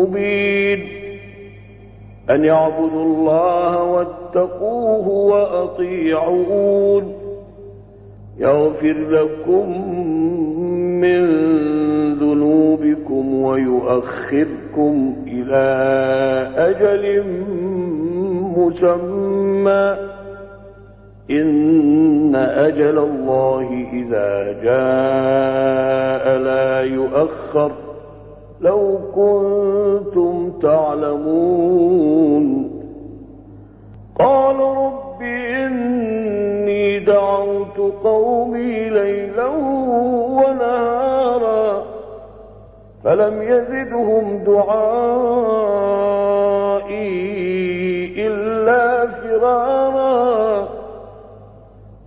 مبين أن يعبدوا الله واتقوه وأطيعون يغفر لكم من ذنوبكم ويؤخركم إلى أجل مسمى إن أجل الله إذا جاء لا يؤخر لو كنتم تعلمون. قال رب إني دعوت قومي ليلا ونهارا فلم يزدهم دعائي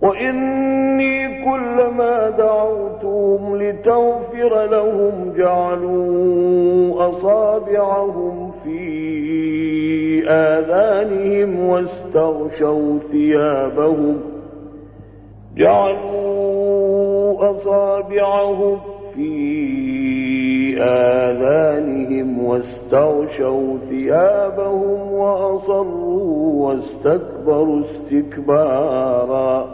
وإني كلما دعوتهم لتغفر لهم جعلوا أصابعهم في آذانهم واستغشوا ثيابهم. جعلوا أصابعهم في آذانهم واستغشوا ثيابهم وأصروا واستكبروا استكبارا.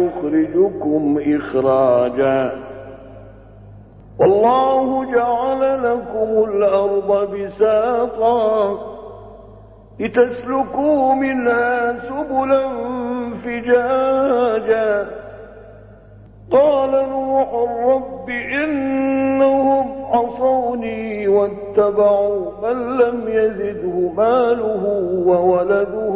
ويخرجكم إخراجا. والله جعل لكم الأرض بساطا لتسلكوا منها سبلا فجاجا. قال نوح رب إنهم عصوني واتبعوا من لم يزده ماله وولده